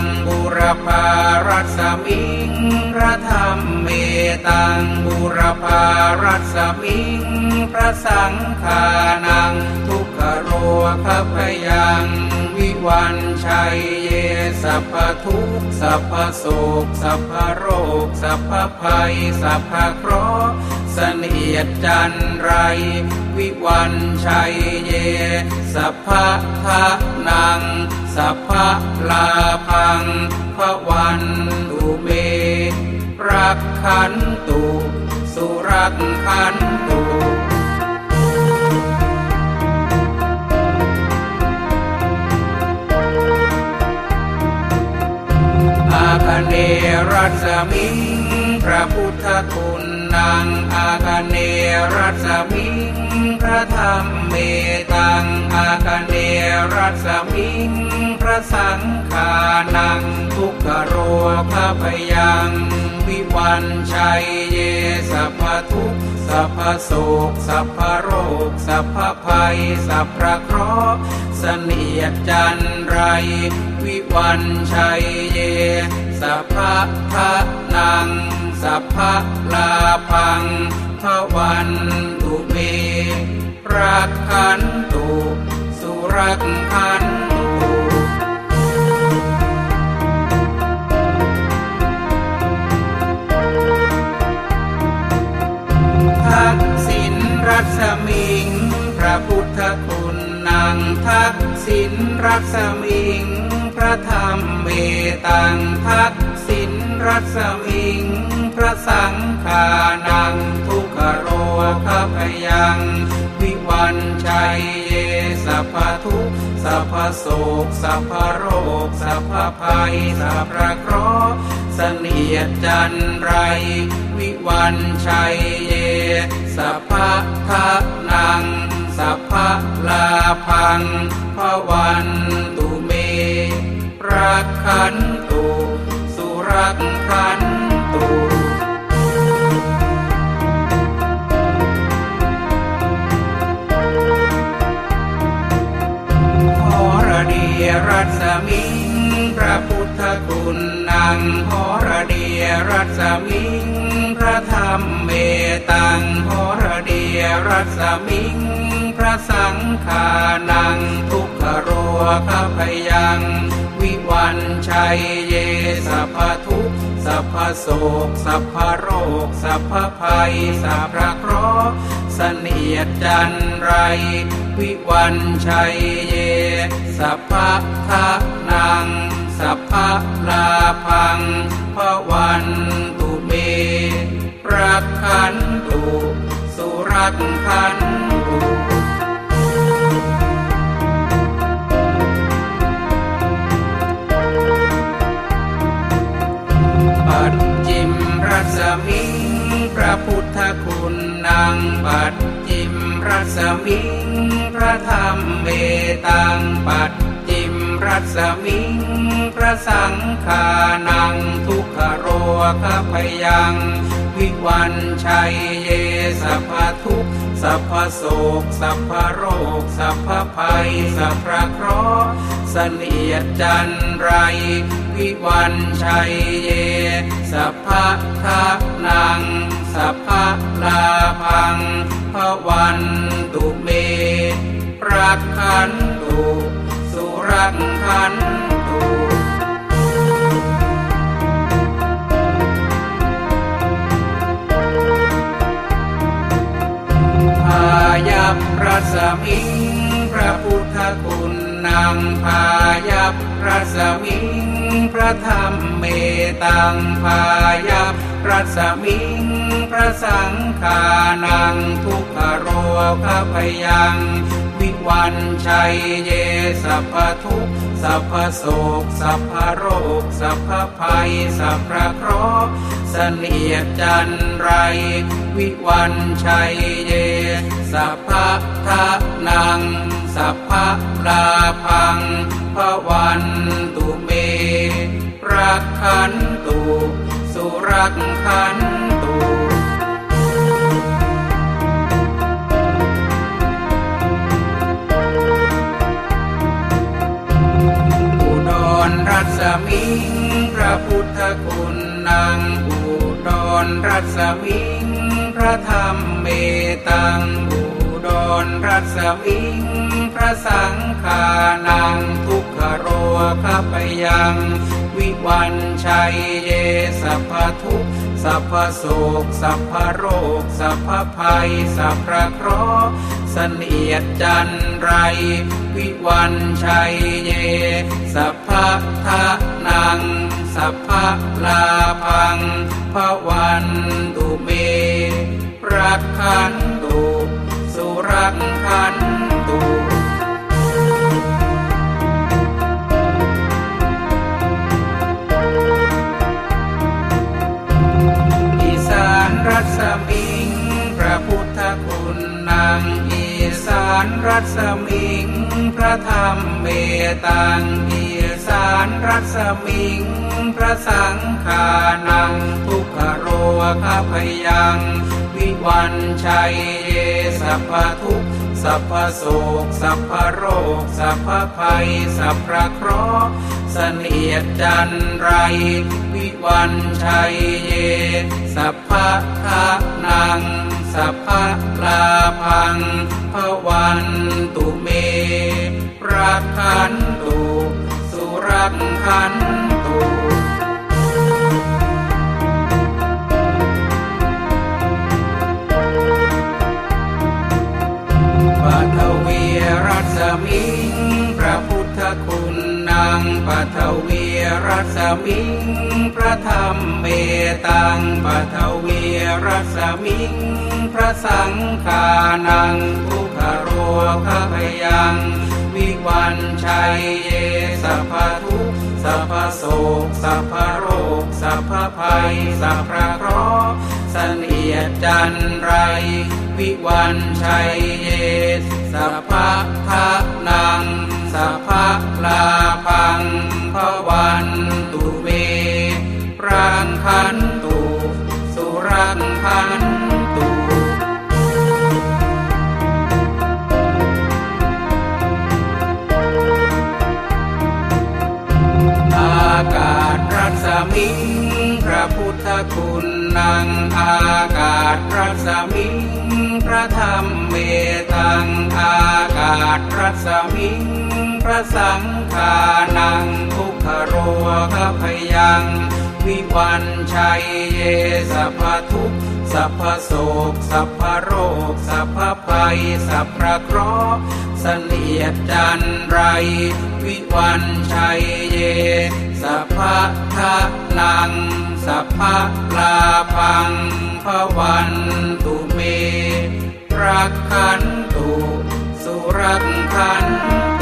งบุรพารัศมิงพระธรรมเมตังบุรพารัศมิงพระสังฆานัง ทุกขโรคพยังวิวันชัยเยสัพพทุกสัพพโศกสัพพโรคสัพพภัยสัพพเคราะห์ เสนียดจันไร วิวันชัยเย สัพพะทะนัง สัพพะลาพังพระวันตุเม รักขันตุ สุรักขันตุอาคเนรัสมิ อาคเนรัสมิงพระธรรมเมตังอาคเนรัสมิงพระสังฆานังทุกขโรคพยังวิวันชัยเยสัพทุกสัพโศกสัพโรคสัพภัยสัพพะเคราะห์เสนียดจันไร วิวันชัยเยสัพพะทะนัง สัพพะลาพังพวันตุเมรักขันตุสุรักขัน คุณนางทักษิณรัศมิง พระธรรมเมตังทักษิณรัศมิง พระสังฆานังทุกขโรคพยัง วิวันชัยเยสัพพทุกสัพพโศกสัพพโรคสัพพภัยสัพพะเคราะห์เสนียดจันไร วิวันชัยเยสัพพะทะนัง สัพพะลาพังพวันตุเม รักขันตุสุรักขันตุหระดีรัศมิงพระพุทธคุณนางหระดีรัศมิงพระธรรมเมตังหระดีรัศมิง สังฆานังทุกขโรคพยัง วิวันชัยเยสัพทุกสัพโศกสัพโรคสัพภัยสัพพะเคราะห์เสนียดจันไร วิวันชัยเย สัพพะทะนัง สัพพะลาพังพระวันตุเมปรักขันตุสุรักขัน มรัศมิงพระพุทธคุณนางปัจจิมรัศมิงพระธรรมเมตังปัจจิมรัศมิงพระสังฆานังทุกขโรคพยังวิวันชัยเยสัพทุกสัพโศกสัพโรคสัพภัยสัพพะเคราะห์เสนียดจันไร วิวันชัยเย สัพพะทะนัง สัพพะลาพังพระวันตุเมรักขันตุสุรักขันตุพายัพรัศมิง พระพุทธคุณนางพายัพรัศมิง พระธรรมเมตังพายัพรัศมิงพระสังฆานังทุกขโรคพยัง วิวันชัยเยสัพพทุกสัพพโศกสัพพโรค สัพพภัย สัพพะเคราะห์เสนียดจันไร วิวันชัยเย สัพพทะนัง สัพพลาพังพระวันตุ ขันตุสุรักขันตุอุดรรัศมิงพระพุทธคุณนางอุดรรัศมิงพระธรรมเมตังอุ ดรรัศมิง พระสังฆานังทุกขโรคปยัง วิวันชัยเยสัพพทุกสัพพโศกสัพพโรค สัพพภัย สัพพะเคราะห์เสนียดจันไร วิวันชัยเย สัพพะทะนัง สัพพะลาพังพระวันตุเม รัศมิง พระธรรมเมตังอีสานรัศมิง พระสังฆานัง ทุกขโรคพยัง วิวันชัยเยสัพพทุกสัพพโศกสัพพโรค สัพพภัย สัพพะเคราะห์เสนียดจันไร วิวันชัยเย สัพพะทะนัง สัพพะลาพัง พวันตุเม รักขันตุสุรักขันตุปัทวีรัศมิง พระพุทธคุณนางปัทวีรัศมิง พระธรรมเมตังปัทวีรัศมิง พระสังฆานังุ คพยัง วิวันชัยเยสัพพทุกสัพพโศกสัพพโรค สัพพภัย สัพพะเคราะห์สเนียดจันไร วิวันชัยเยสัพพะทะนัง สัพพะลาพังพวั ศรัศมิงพระธรรมเมตังอากาศรัศมิงพระสังฆานังทุกขโรคพยัง วิปัญชัยเยสัพพทุก สัพพโศกสัพพโรค สัพพภัย สัพพะเคราะห์เสนียดจันไร วิวันชัยเย สัพพะทะนัง สัพพะลาพังพวันตุเมรักขันตุสุรักขันตุ